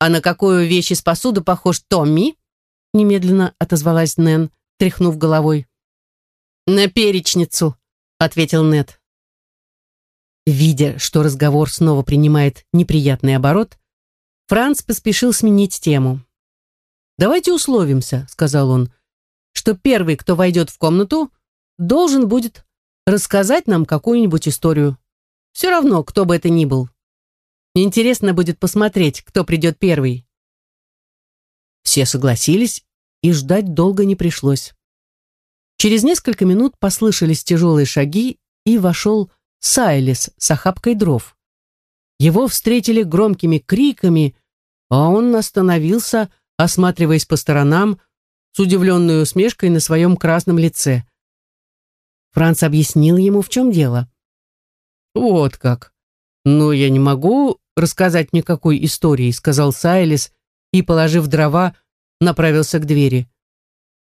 «А на какую вещь из посуды похож Томми?» Немедленно отозвалась Нэн, тряхнув головой. «На перечницу», — ответил Нед. Видя, что разговор снова принимает неприятный оборот, Франц поспешил сменить тему. «Давайте условимся», — сказал он, «что первый, кто войдет в комнату, должен будет рассказать нам какую-нибудь историю. Все равно, кто бы это ни был. Интересно будет посмотреть, кто придет первый». Все согласились, и ждать долго не пришлось. Через несколько минут послышались тяжелые шаги, и вошел Сайлис с охапкой дров. Его встретили громкими криками, а он остановился, осматриваясь по сторонам, с удивленной усмешкой на своем красном лице. Франц объяснил ему, в чем дело. «Вот как. Но я не могу рассказать никакой истории», сказал Сайлис и, положив дрова, направился к двери.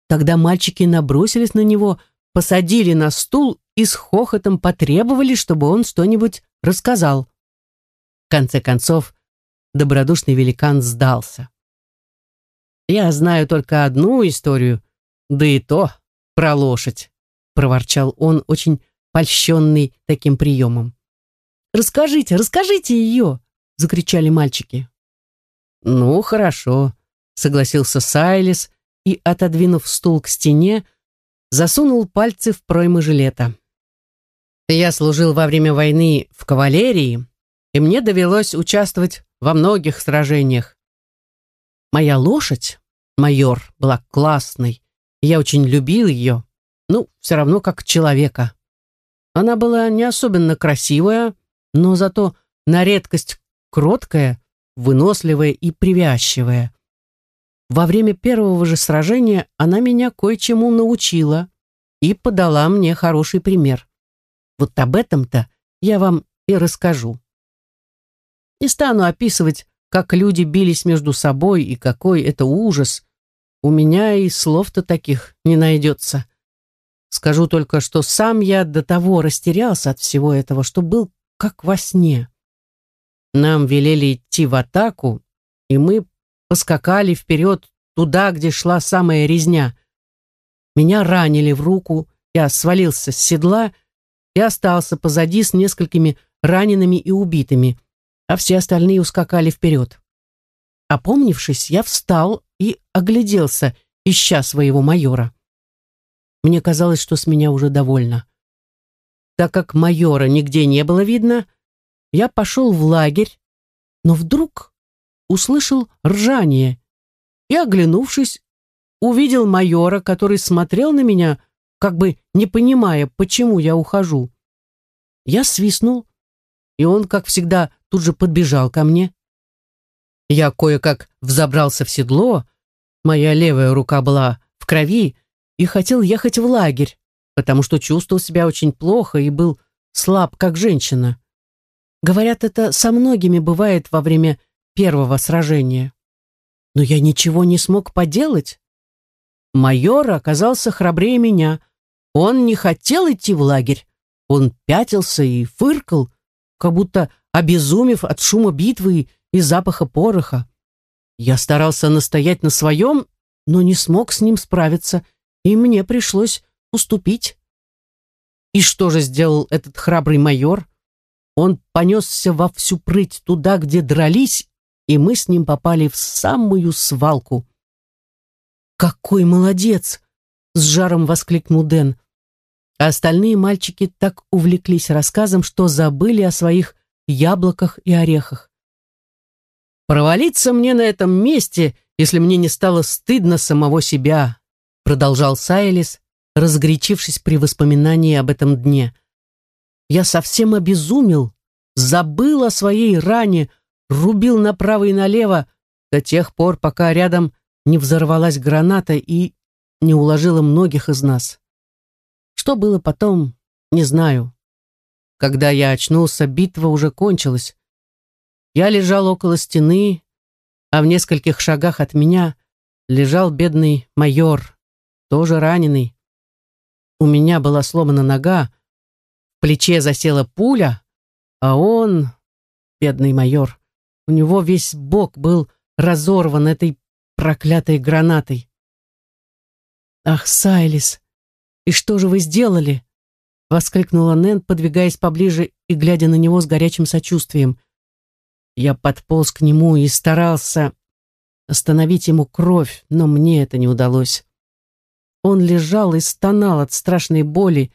Тогда мальчики набросились на него, посадили на стул и с хохотом потребовали, чтобы он что-нибудь рассказал. В конце концов, добродушный великан сдался. «Я знаю только одну историю, да и то про лошадь», проворчал он, очень польщенный таким приемом. «Расскажите, расскажите ее!» Закричали мальчики. «Ну, хорошо», согласился Сайлис и, отодвинув стул к стене, засунул пальцы в проймы жилета. Я служил во время войны в кавалерии, и мне довелось участвовать во многих сражениях. Моя лошадь, майор, была классной, я очень любил ее, ну, все равно как человека. Она была не особенно красивая, но зато на редкость кроткая, выносливая и привязчивая. Во время первого же сражения она меня кое-чему научила и подала мне хороший пример. Вот об этом-то я вам и расскажу. Не стану описывать, как люди бились между собой и какой это ужас. У меня и слов-то таких не найдется. Скажу только, что сам я до того растерялся от всего этого, что был как во сне. Нам велели идти в атаку, и мы поскакали вперед туда, где шла самая резня. Меня ранили в руку, я свалился с седла и остался позади с несколькими ранеными и убитыми, а все остальные ускакали вперед. Опомнившись, я встал и огляделся, ища своего майора. Мне казалось, что с меня уже довольно. Так как майора нигде не было видно, я пошел в лагерь, но вдруг услышал ржание и, оглянувшись, увидел майора, который смотрел на меня, как бы не понимая, почему я ухожу. Я свистнул, и он, как всегда, тут же подбежал ко мне. Я кое-как взобрался в седло, моя левая рука была в крови, и хотел ехать в лагерь, потому что чувствовал себя очень плохо и был слаб, как женщина. Говорят, это со многими бывает во время первого сражения. Но я ничего не смог поделать. Майор оказался храбрее меня. Он не хотел идти в лагерь. Он пятился и фыркал, как будто обезумев от шума битвы и запаха пороха. Я старался настоять на своем, но не смог с ним справиться, и мне пришлось уступить. И что же сделал этот храбрый майор? Он понесся во всю прыть туда, где дрались, и мы с ним попали в самую свалку. «Какой молодец!» — с жаром воскликнул Дэн. Остальные мальчики так увлеклись рассказом, что забыли о своих яблоках и орехах. «Провалиться мне на этом месте, если мне не стало стыдно самого себя», продолжал Сайлис, разгорячившись при воспоминании об этом дне. «Я совсем обезумел, забыл о своей ране, рубил направо и налево до тех пор, пока рядом не взорвалась граната и не уложила многих из нас. Что было потом, не знаю. Когда я очнулся, битва уже кончилась. Я лежал около стены, а в нескольких шагах от меня лежал бедный майор, тоже раненый. У меня была сломана нога, в плече засела пуля, а он, бедный майор, у него весь бок был разорван этой проклятой гранатой. «Ах, Сайлис, и что же вы сделали?» — воскликнула Нэн, подвигаясь поближе и глядя на него с горячим сочувствием. Я подполз к нему и старался остановить ему кровь, но мне это не удалось. Он лежал и стонал от страшной боли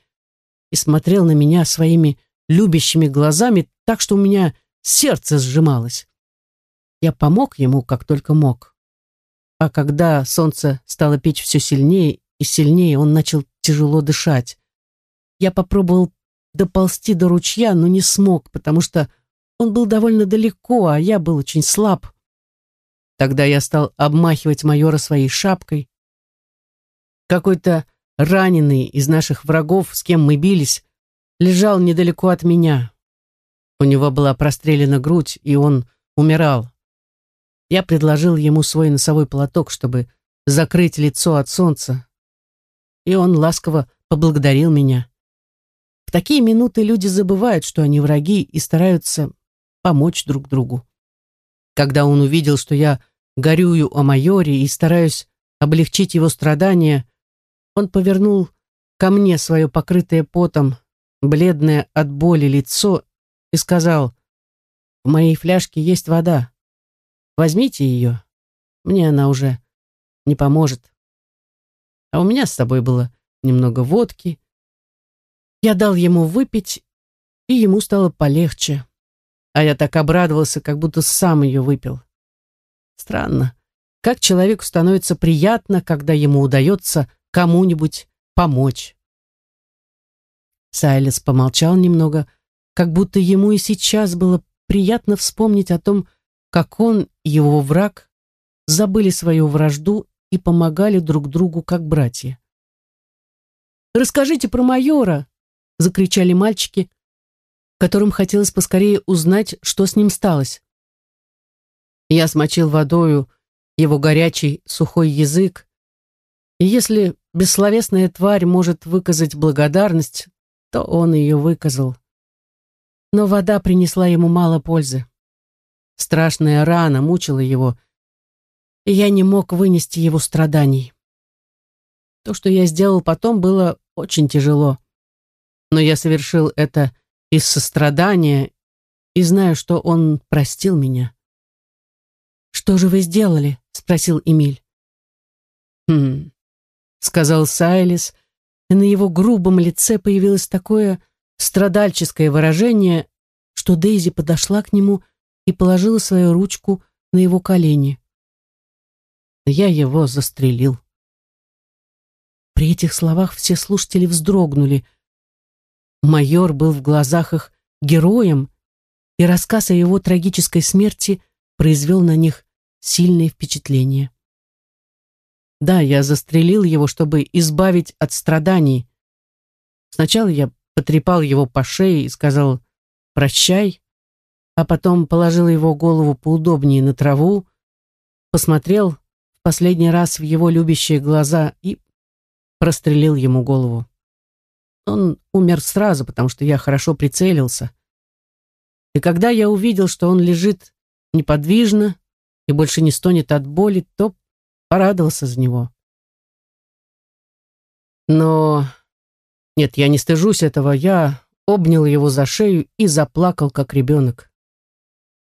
и смотрел на меня своими любящими глазами так, что у меня сердце сжималось. Я помог ему, как только мог. А когда солнце стало печь все сильнее и сильнее, он начал тяжело дышать. Я попробовал доползти до ручья, но не смог, потому что он был довольно далеко, а я был очень слаб. Тогда я стал обмахивать майора своей шапкой. Какой-то раненый из наших врагов, с кем мы бились, лежал недалеко от меня. У него была прострелена грудь, и он умирал. Я предложил ему свой носовой платок, чтобы закрыть лицо от солнца, и он ласково поблагодарил меня. В такие минуты люди забывают, что они враги, и стараются помочь друг другу. Когда он увидел, что я горюю о майоре и стараюсь облегчить его страдания, он повернул ко мне свое покрытое потом, бледное от боли лицо и сказал, «В моей фляжке есть вода. Возьмите ее. Мне она уже не поможет. А у меня с собой было немного водки. Я дал ему выпить, и ему стало полегче. А я так обрадовался, как будто сам ее выпил. Странно, как человеку становится приятно, когда ему удается кому-нибудь помочь. Сайлес помолчал немного, как будто ему и сейчас было приятно вспомнить о том, как он и его враг забыли свою вражду и помогали друг другу как братья. «Расскажите про майора!» — закричали мальчики, которым хотелось поскорее узнать, что с ним сталось. Я смочил водою его горячий сухой язык, и если бессловесная тварь может выказать благодарность, то он ее выказал. Но вода принесла ему мало пользы. Страшная рана мучила его, и я не мог вынести его страданий. То, что я сделал потом, было очень тяжело. Но я совершил это из сострадания и знаю, что он простил меня. «Что же вы сделали?» — спросил Эмиль. «Хм», — сказал Сайлис, и на его грубом лице появилось такое страдальческое выражение, что Дейзи подошла к нему и положила свою ручку на его колени. Я его застрелил. При этих словах все слушатели вздрогнули. Майор был в глазах их героем, и рассказ о его трагической смерти произвел на них сильное впечатление. Да, я застрелил его, чтобы избавить от страданий. Сначала я потрепал его по шее и сказал «прощай», а потом положил его голову поудобнее на траву, посмотрел в последний раз в его любящие глаза и прострелил ему голову. Он умер сразу, потому что я хорошо прицелился. И когда я увидел, что он лежит неподвижно и больше не стонет от боли, то порадовался за него. Но... Нет, я не стыжусь этого. Я обнял его за шею и заплакал, как ребенок.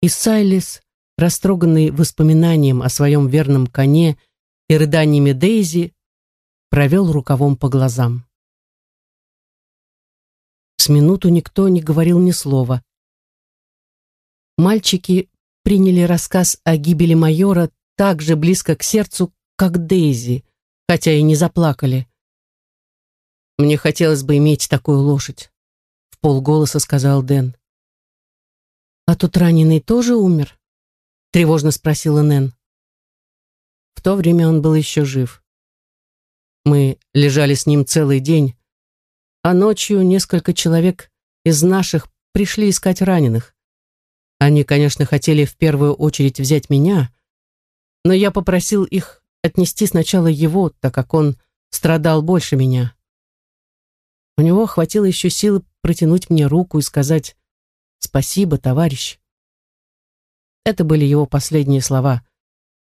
И Сайлис, растроганный воспоминанием о своем верном коне и рыданиями Дейзи, провел рукавом по глазам. С минуту никто не говорил ни слова. Мальчики приняли рассказ о гибели майора так же близко к сердцу, как Дейзи, хотя и не заплакали. «Мне хотелось бы иметь такую лошадь», — в полголоса сказал Дэн. «А тот раненый тоже умер?» — тревожно спросила Нэн. В то время он был еще жив. Мы лежали с ним целый день, а ночью несколько человек из наших пришли искать раненых. Они, конечно, хотели в первую очередь взять меня, но я попросил их отнести сначала его, так как он страдал больше меня. У него хватило еще силы протянуть мне руку и сказать «Спасибо, товарищ». Это были его последние слова,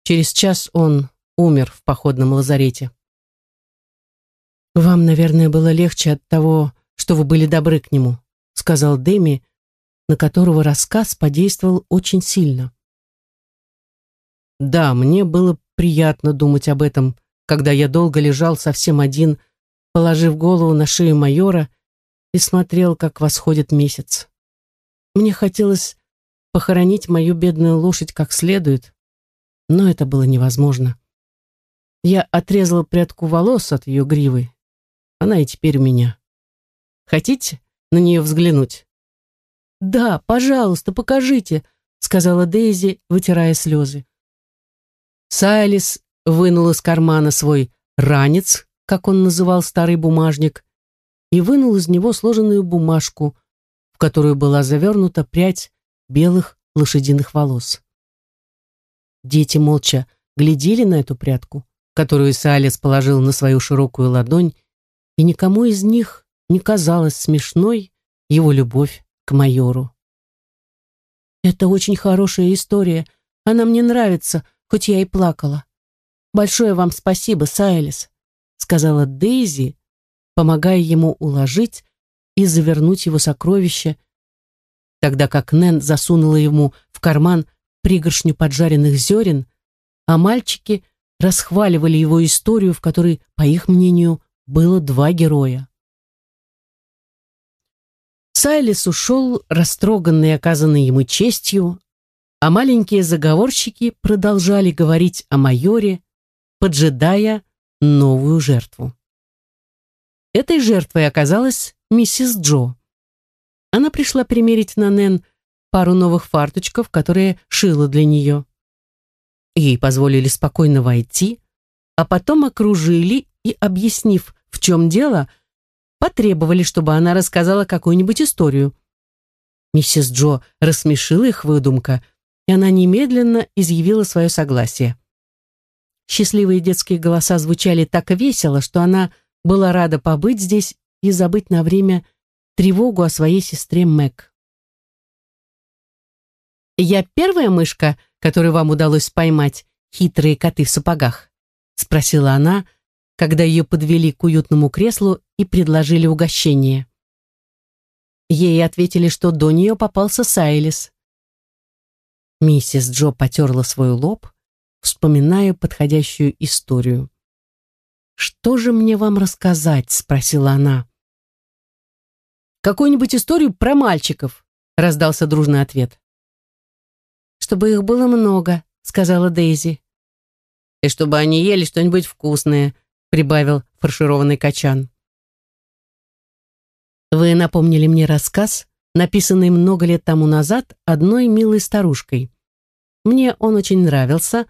Через час он умер в походном лазарете. «Вам, наверное, было легче от того, что вы были добры к нему», сказал Дэми, на которого рассказ подействовал очень сильно. Да, мне было приятно думать об этом, когда я долго лежал совсем один, положив голову на шею майора и смотрел, как восходит месяц. Мне хотелось похоронить мою бедную лошадь как следует, но это было невозможно. Я отрезал прядку волос от ее гривы. Она и теперь у меня. Хотите на нее взглянуть? «Да, пожалуйста, покажите», — сказала Дейзи, вытирая слезы. Сайлис вынул из кармана свой ранец, как он называл старый бумажник, и вынул из него сложенную бумажку, в которую была завернута прядь белых лошадиных волос. Дети молча глядели на эту прядку, которую Сайлис положил на свою широкую ладонь, и никому из них не казалась смешной его любовь к майору. «Это очень хорошая история. Она мне нравится, хоть я и плакала. Большое вам спасибо, Сайлис», сказала Дейзи, помогая ему уложить и завернуть его сокровища, тогда как Нэн засунула ему в карман пригоршню поджаренных зерен, а мальчики расхваливали его историю, в которой, по их мнению, было два героя. Сайлис ушел, растроганный оказанной ему честью, а маленькие заговорщики продолжали говорить о майоре, поджидая новую жертву. Этой жертвой оказалась миссис Джо. Она пришла примерить на Нэн пару новых фарточков, которые шила для нее. Ей позволили спокойно войти, а потом окружили и, объяснив, в чем дело, потребовали, чтобы она рассказала какую-нибудь историю. Миссис Джо рассмешила их выдумка, и она немедленно изъявила свое согласие. Счастливые детские голоса звучали так весело, что она была рада побыть здесь и забыть на время тревогу о своей сестре Мэг. «Я первая мышка, которую вам удалось поймать, хитрые коты в сапогах?» — спросила она, когда ее подвели к уютному креслу и предложили угощение. Ей ответили, что до нее попался Сайлис. Миссис Джо потерла свой лоб, вспоминая подходящую историю. «Что же мне вам рассказать?» — спросила она. «Какую-нибудь историю про мальчиков», — раздался дружный ответ. «Чтобы их было много», — сказала Дейзи. «И чтобы они ели что-нибудь вкусное», — прибавил фаршированный качан. Вы напомнили мне рассказ, написанный много лет тому назад одной милой старушкой. Мне он очень нравился,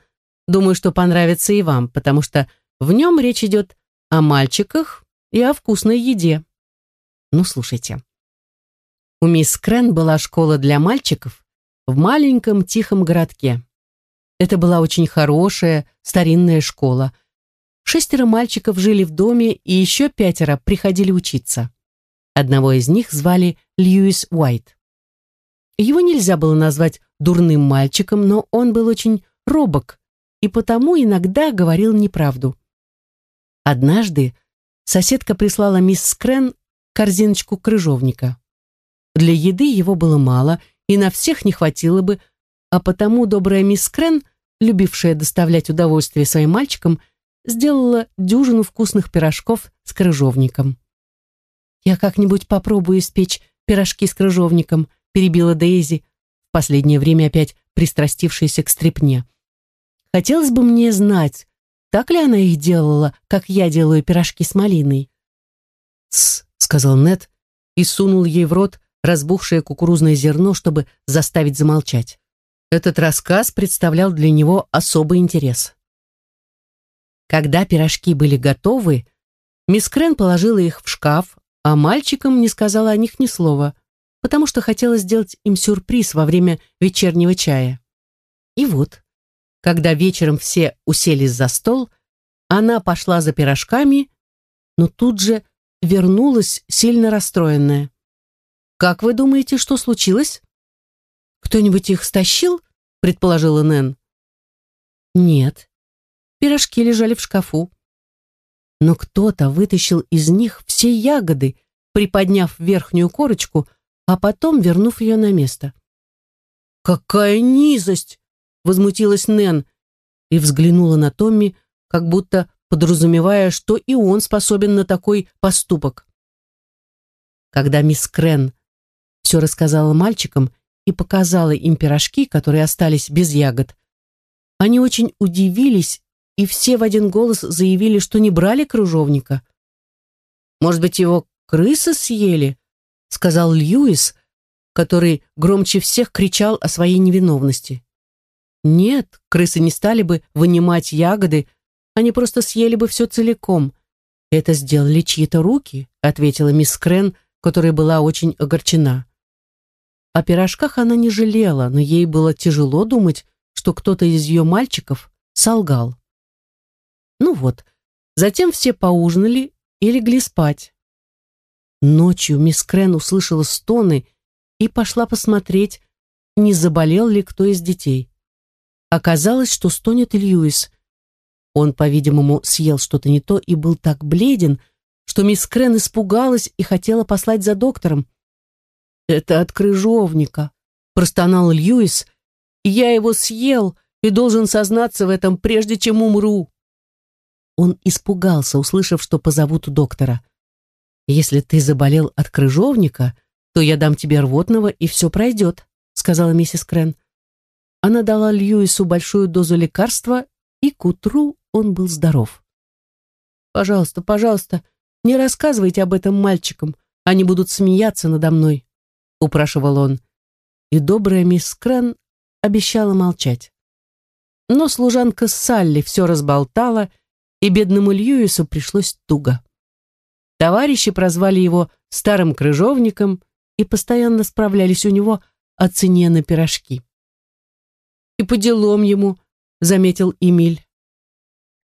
думаю, что понравится и вам, потому что в нем речь идет о мальчиках и о вкусной еде. Ну, слушайте. У мисс Крен была школа для мальчиков в маленьком тихом городке. Это была очень хорошая старинная школа. Шестеро мальчиков жили в доме, и еще пятеро приходили учиться. Одного из них звали Льюис Уайт. Его нельзя было назвать дурным мальчиком, но он был очень робок и потому иногда говорил неправду. Однажды соседка прислала мисс Скрен корзиночку крыжовника. Для еды его было мало, и на всех не хватило бы, а потому добрая мисс Скрен, любившая доставлять удовольствие своим мальчикам, сделала дюжину вкусных пирожков с крыжовником. «Я как-нибудь попробую испечь пирожки с крыжовником», перебила Дейзи, последнее время опять пристрастившаяся к стрепне. «Хотелось бы мне знать, так ли она их делала, как я делаю пирожки с малиной?» «Тсс», — сказал Нед и сунул ей в рот разбухшее кукурузное зерно, чтобы заставить замолчать. Этот рассказ представлял для него особый интерес. Когда пирожки были готовы, мисс Крен положила их в шкаф, а мальчикам не сказала о них ни слова, потому что хотела сделать им сюрприз во время вечернего чая. И вот, когда вечером все уселись за стол, она пошла за пирожками, но тут же вернулась сильно расстроенная. «Как вы думаете, что случилось?» «Кто-нибудь их стащил?» — предположила Нэн. Нет, пирожки лежали в шкафу. Но кто-то вытащил из них все ягоды, приподняв верхнюю корочку, а потом вернув ее на место. «Какая низость!» — возмутилась Нэн и взглянула на Томми, как будто подразумевая, что и он способен на такой поступок. Когда мисс Крен все рассказала мальчикам и показала им пирожки, которые остались без ягод, они очень удивились и все в один голос заявили, что не брали кружовника. «Может быть, его крысы съели?» — сказал Льюис, который громче всех кричал о своей невиновности. Нет, крысы не стали бы вынимать ягоды, они просто съели бы все целиком. Это сделали чьи-то руки, ответила мисс Крен, которая была очень огорчена. О пирожках она не жалела, но ей было тяжело думать, что кто-то из ее мальчиков солгал. Ну вот, затем все поужинали и легли спать. Ночью мисс Крен услышала стоны и пошла посмотреть, не заболел ли кто из детей. Оказалось, что стонет Льюис. Он, по-видимому, съел что-то не то и был так бледен, что мисс Крен испугалась и хотела послать за доктором. «Это от крыжовника», — простонал Льюис, — «я его съел и должен сознаться в этом, прежде чем умру». Он испугался, услышав, что позовут доктора. «Если ты заболел от крыжовника, то я дам тебе рвотного, и все пройдет», сказала миссис Крен. Она дала Льюису большую дозу лекарства, и к утру он был здоров. «Пожалуйста, пожалуйста, не рассказывайте об этом мальчикам, они будут смеяться надо мной», упрашивал он. И добрая мисс Крен обещала молчать. Но служанка Салли все разболтала, и бедному Льюису пришлось туго. Товарищи прозвали его старым крыжовником и постоянно справлялись у него о цене на пирожки. «И по делам ему», — заметил Эмиль.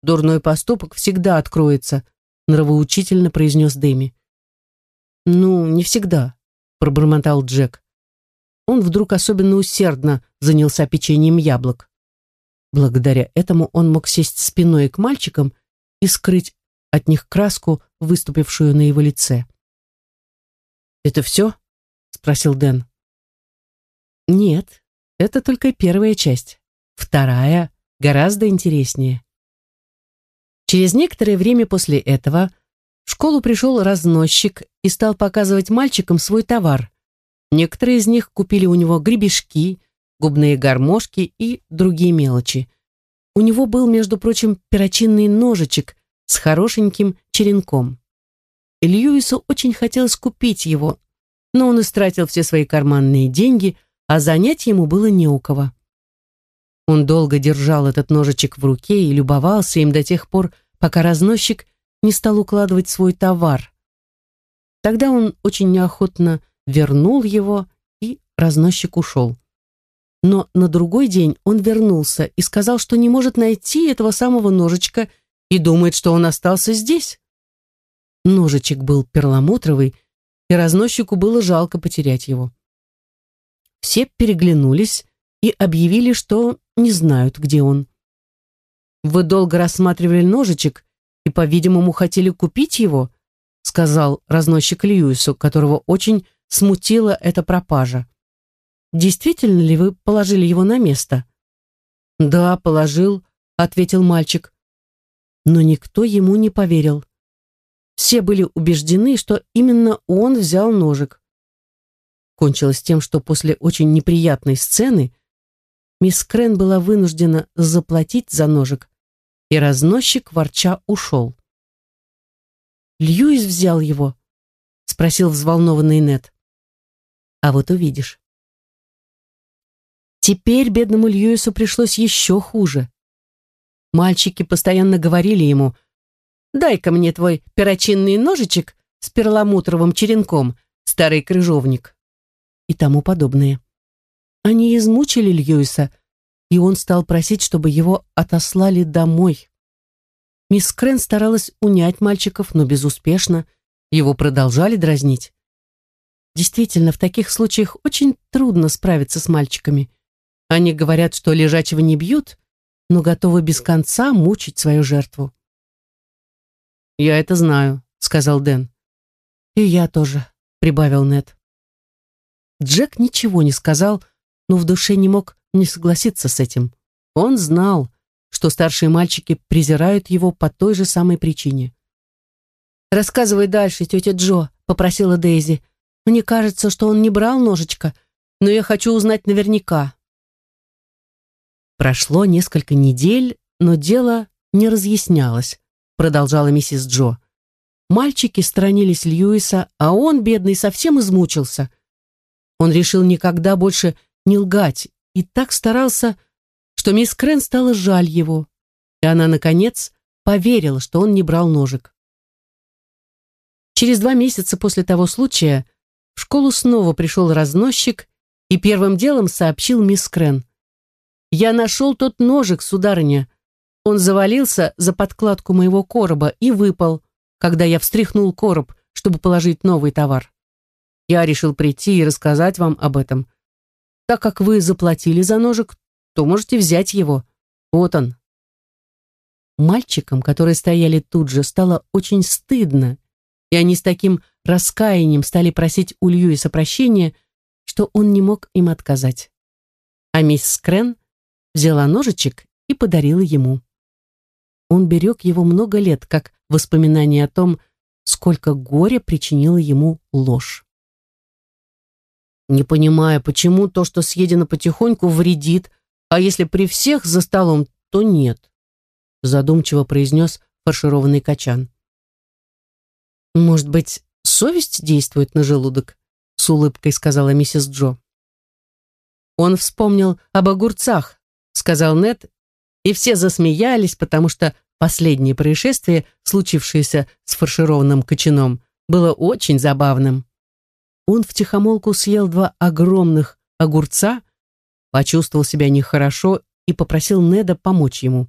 «Дурной поступок всегда откроется», — нравоучительно произнес Дэми. «Ну, не всегда», — пробормотал Джек. Он вдруг особенно усердно занялся печеньем яблок. Благодаря этому он мог сесть спиной к мальчикам и скрыть от них краску, выступившую на его лице. «Это все?» спросил Дэн. Нет, это только первая часть. Вторая гораздо интереснее. Через некоторое время после этого в школу пришел разносчик и стал показывать мальчикам свой товар. Некоторые из них купили у него гребешки, губные гармошки и другие мелочи. У него был, между прочим, перочинный ножичек с хорошеньким черенком. Льюису очень хотелось купить его, но он истратил все свои карманные деньги, а занять ему было не у кого. Он долго держал этот ножичек в руке и любовался им до тех пор, пока разносчик не стал укладывать свой товар. Тогда он очень неохотно вернул его, и разносчик ушел. Но на другой день он вернулся и сказал, что не может найти этого самого ножичка и думает, что он остался здесь. Ножичек был перламутровый, и разносчику было жалко потерять его. Все переглянулись и объявили, что не знают, где он. «Вы долго рассматривали ножичек и, по-видимому, хотели купить его?» сказал разносчик Льюису, которого очень смутила эта пропажа. «Действительно ли вы положили его на место?» «Да, положил», — ответил мальчик. Но никто ему не поверил. Все были убеждены, что именно он взял ножик. Кончилось тем, что после очень неприятной сцены мисс Крен была вынуждена заплатить за ножик, и разносчик ворча ушел. «Льюис взял его?» — спросил взволнованный Нет. «А вот увидишь». Теперь бедному Льюису пришлось еще хуже. Мальчики постоянно говорили ему — Дай-ка мне твой перочинный ножичек с перламутровым черенком, старый крыжовник» и тому подобное. Они измучили Льюиса, и он стал просить, чтобы его отослали домой. Мисс Крен старалась унять мальчиков, но безуспешно. Его продолжали дразнить. Действительно, в таких случаях очень трудно справиться с мальчиками. Они говорят, что лежачего не бьют, но готовы без конца мучить свою жертву. «Я это знаю», — сказал Дэн. «И я тоже», — прибавил Нед. Джек ничего не сказал, но в душе не мог не согласиться с этим. Он знал, что старшие мальчики презирают его по той же самой причине. «Рассказывай дальше, тетя Джо», — попросила Дейзи. «Мне кажется, что он не брал ножичка, но я хочу узнать наверняка». Прошло несколько недель, но дело не разъяснялось, продолжала миссис Джо. Мальчики сторонились Льюиса, а он, бедный, совсем измучился. Он решил никогда больше не лгать и так старался, что мисс Крен стало жаль его, и она, наконец, поверила, что он не брал ножик. Через два месяца после того случая в школу снова пришел разносчик и первым делом сообщил мисс Крен. «Я нашел тот ножик, сударыня. Он завалился за подкладку моего короба и выпал, когда я встряхнул короб, чтобы положить новый товар. Я решил прийти и рассказать вам об этом. Так как вы заплатили за ножик, то можете взять его. Вот он». Мальчикам, которые стояли тут же, стало очень стыдно, и они с таким раскаянием стали просить у Льюиса прощения, что он не мог им отказать. А мисс Крен взяла ножичек и подарила ему. Он берег его много лет, как воспоминание о том, сколько горя причинила ему ложь. «Не понимаю, почему то, что съедено потихоньку, вредит, а если при всех за столом, то нет», задумчиво произнес фаршированный качан. «Может быть, совесть действует на желудок?» с улыбкой сказала миссис Джо. «Он вспомнил об огурцах», сказал Нед, и все засмеялись, потому что последнее происшествие, случившееся с фаршированным кочаном, было очень забавным. Он втихомолку съел два огромных огурца, почувствовал себя нехорошо и попросил Неда помочь ему.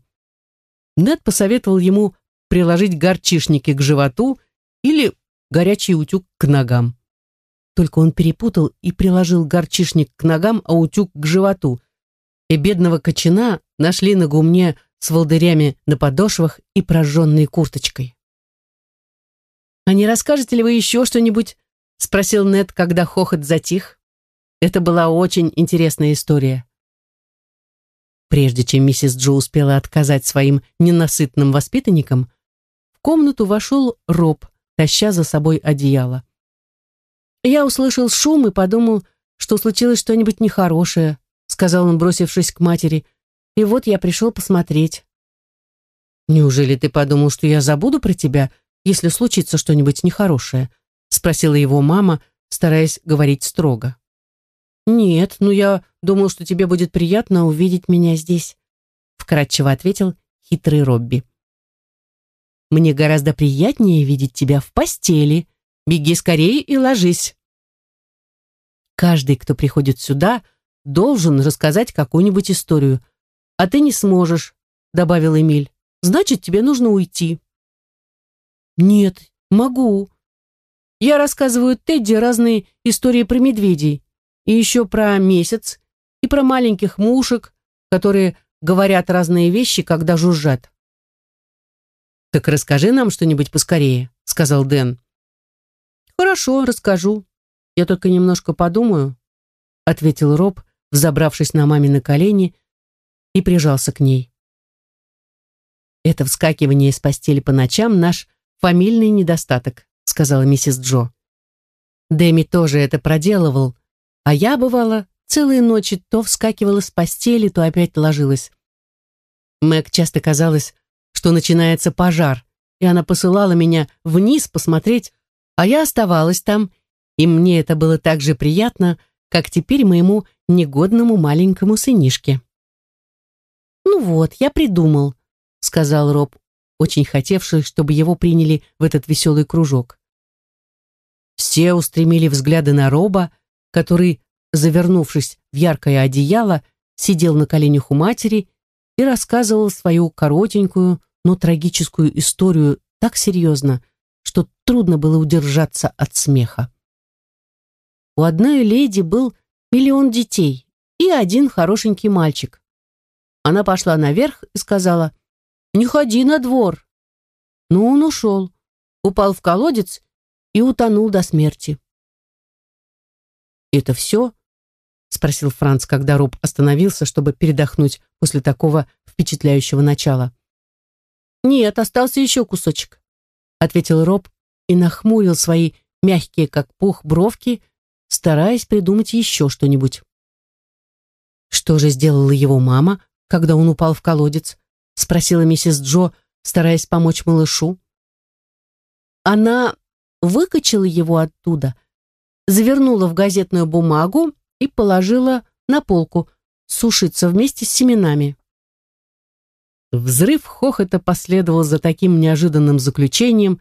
Нед посоветовал ему приложить горчишники к животу или горячий утюг к ногам. Только он перепутал и приложил горчишник к ногам, а утюг к животу. И бедного кочана нашли на гумне с волдырями на подошвах и прожженной курточкой. «А не расскажете ли вы еще что-нибудь?» — спросил Нед, когда хохот затих. Это была очень интересная история. Прежде чем миссис Джо успела отказать своим ненасытным воспитанникам, в комнату вошел Роб, таща за собой одеяло. Я услышал шум и подумал, что случилось что-нибудь нехорошее, сказал он, бросившись к матери. И вот я пришел посмотреть. Неужели ты подумал, что я забуду про тебя, если случится что-нибудь нехорошее? спросила его мама, стараясь говорить строго. Нет, ну я думал, что тебе будет приятно увидеть меня здесь, вкратчиво ответил хитрый Робби. Мне гораздо приятнее видеть тебя в постели. Беги скорее и ложись. Каждый, кто приходит сюда, должен рассказать какую-нибудь историю. А ты не сможешь, добавил Эмиль. Значит, тебе нужно уйти. Нет, могу. Я рассказываю Тедди разные истории про медведей. И еще про месяц, и про маленьких мушек, которые говорят разные вещи, когда жужжат. «Так расскажи нам что-нибудь поскорее», — сказал Дэн. «Хорошо, расскажу. Я только немножко подумаю», — ответил Роб, взобравшись на мамины колени и прижался к ней. «Это вскакивание из постели по ночам наш фамильный недостаток», — сказала миссис Джо. Дэми тоже это проделывал, а я, бывала, целые ночи то вскакивала с постели, то опять ложилась. Мэг часто казалось, что начинается пожар, и она посылала меня вниз посмотреть, а я оставалась там, и мне это было так же приятно, как теперь моему негодному маленькому сынишке. «Ну вот, я придумал», — сказал Роб, очень хотевший, чтобы его приняли в этот веселый кружок. Все устремили взгляды на Роба, который, завернувшись в яркое одеяло, сидел на коленях у матери и рассказывал свою коротенькую, но трагическую историю так серьезно, что трудно было удержаться от смеха. У одной леди был миллион детей и один хорошенький мальчик. Она пошла наверх и сказала, «Не ходи на двор». Но он ушел, упал в колодец и утонул до смерти. «Это все?» — спросил Франц, когда Роб остановился, чтобы передохнуть после такого впечатляющего начала. «Нет, остался еще кусочек», — ответил Роб и нахмурил свои мягкие, как пух, бровки, стараясь придумать еще что-нибудь. «Что же сделала его мама, когда он упал в колодец?» — спросила миссис Джо, стараясь помочь малышу. Она выкачала его оттуда, завернула в газетную бумагу и положила на полку сушиться вместе с семенами. Взрыв хохота последовал за таким неожиданным заключением,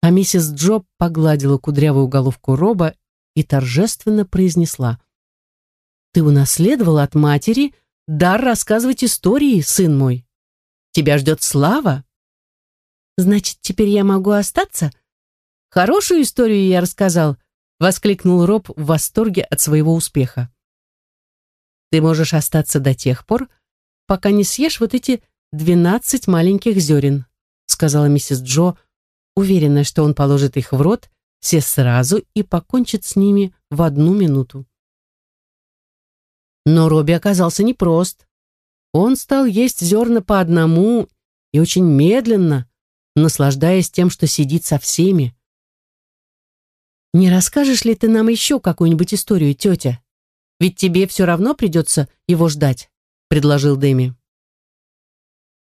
а миссис Джо погладила кудрявую головку Роба и торжественно произнесла. «Ты унаследовал от матери дар рассказывать истории, сын мой. Тебя ждет слава. Значит, теперь я могу остаться? Хорошую историю я рассказал, воскликнул Роб в восторге от своего успеха. Ты можешь остаться до тех пор, пока не съешь вот эти двенадцать маленьких зерен, сказала миссис Джо, уверенная, что он положит их в рот все сразу и покончит с ними в одну минуту. Но Робби оказался непрост. Он стал есть зерна по одному и очень медленно, наслаждаясь тем, что сидит со всеми. «Не расскажешь ли ты нам еще какую-нибудь историю, тетя? Ведь тебе все равно придется его ждать», — предложил Дэми.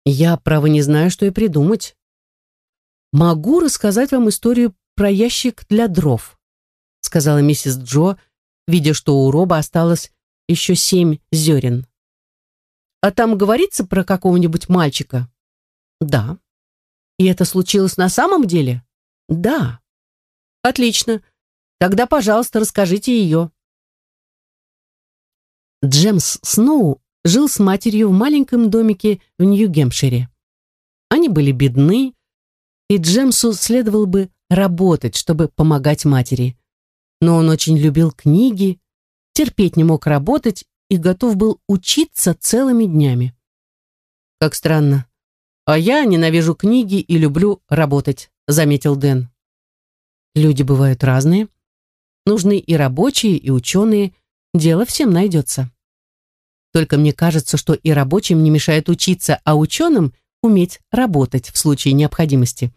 «Я, право, не знаю, что и придумать. Могу рассказать вам историю про ящик для дров», — сказала миссис Джо, видя, что у Роба осталось еще семь зерен. «А там говорится про какого-нибудь мальчика?» «Да». «И это случилось на самом деле?» «Да». «Отлично. Тогда, пожалуйста, расскажите ее». Джемс Сноу жил с матерью в маленьком домике в Нью-Гемпшире. Они были бедны, и Джемсу следовало бы работать, чтобы помогать матери. Но он очень любил книги, терпеть не мог работать и готов был учиться целыми днями. Как странно. А я ненавижу книги и люблю работать, заметил Дэн. Люди бывают разные. Нужны и рабочие, и ученые. Дело всем найдется. Только мне кажется, что и рабочим не мешает учиться, а ученым уметь работать в случае необходимости,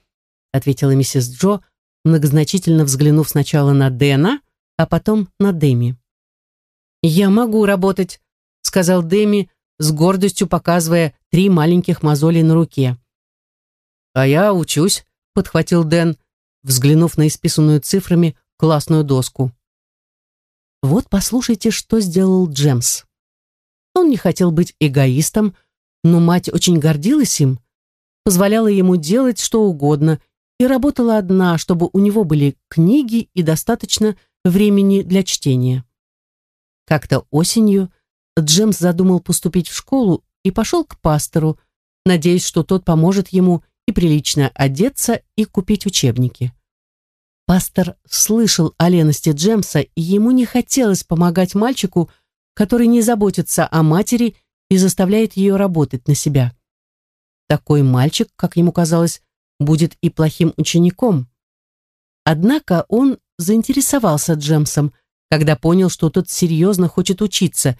ответила миссис Джо, многозначительно взглянув сначала на Дэна, а потом на Дэми. «Я могу работать», — сказал Дэми, с гордостью показывая три маленьких мозоли на руке. «А я учусь», — подхватил Дэн, взглянув на исписанную цифрами классную доску. Вот послушайте, что сделал Джемс. Он не хотел быть эгоистом, но мать очень гордилась им, позволяла ему делать что угодно и работала одна, чтобы у него были книги и достаточно времени для чтения. Как-то осенью Джемс задумал поступить в школу и пошел к пастору, надеясь, что тот поможет ему и прилично одеться и купить учебники. Пастор слышал о лености Джемса, и ему не хотелось помогать мальчику, который не заботится о матери и заставляет ее работать на себя. Такой мальчик, как ему казалось, будет и плохим учеником. Однако он заинтересовался Джемсом, когда понял, что тот серьезно хочет учиться,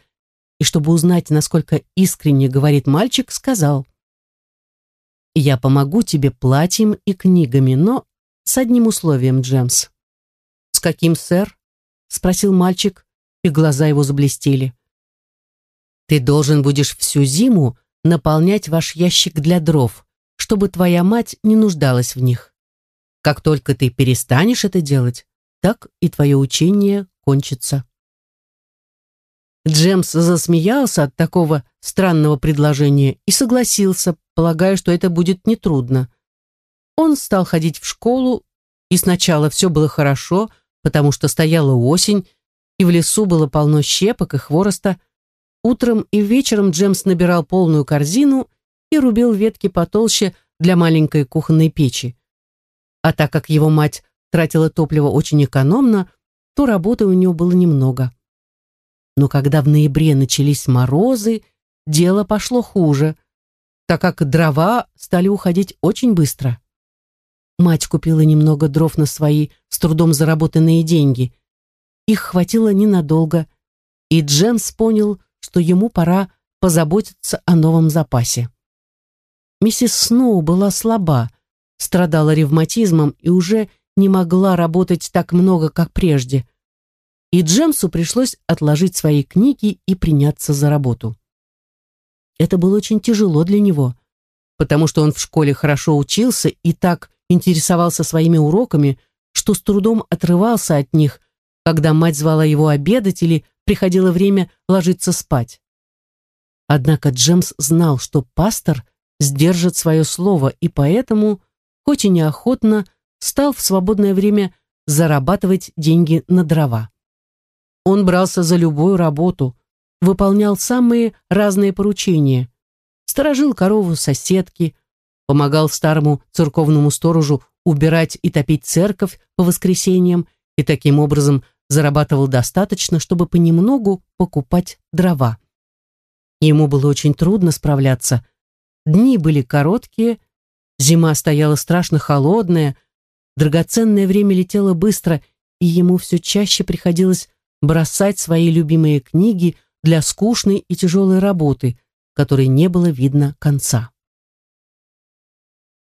и чтобы узнать, насколько искренне говорит мальчик, сказал, «Я помогу тебе платьем и книгами, но с одним условием, Джемс». «С каким, сэр?» — спросил мальчик, и глаза его заблестели. «Ты должен будешь всю зиму наполнять ваш ящик для дров, чтобы твоя мать не нуждалась в них. Как только ты перестанешь это делать, так и твое учение кончится. Джемс засмеялся от такого странного предложения и согласился, полагая, что это будет нетрудно. Он стал ходить в школу, и сначала все было хорошо, потому что стояла осень, и в лесу было полно щепок и хвороста. Утром и вечером Джемс набирал полную корзину и рубил ветки потолще для маленькой кухонной печи. А так как его мать тратила топливо очень экономно, то работы у него было немного. Но когда в ноябре начались морозы, дело пошло хуже, так как дрова стали уходить очень быстро. Мать купила немного дров на свои с трудом заработанные деньги. Их хватило ненадолго, и Джемс понял, что ему пора позаботиться о новом запасе. Миссис Сноу была слаба, страдала ревматизмом и уже не могла работать так много, как прежде. И Джемсу пришлось отложить свои книги и приняться за работу. Это было очень тяжело для него, потому что он в школе хорошо учился и так интересовался своими уроками, что с трудом отрывался от них, когда мать звала его обедать или приходило время ложиться спать. Однако Джемс знал, что пастор сдержит свое слово, и поэтому, хоть и неохотно, стал в свободное время зарабатывать деньги на дрова. Он брался за любую работу, выполнял самые разные поручения, сторожил корову соседки, помогал старому церковному сторожу убирать и топить церковь по воскресеньям и таким образом зарабатывал достаточно, чтобы понемногу покупать дрова. Ему было очень трудно справляться. Дни были короткие, зима стояла страшно холодная, драгоценное время летело быстро, и ему все чаще приходилось бросать свои любимые книги для скучной и тяжелой работы, которой не было видно конца.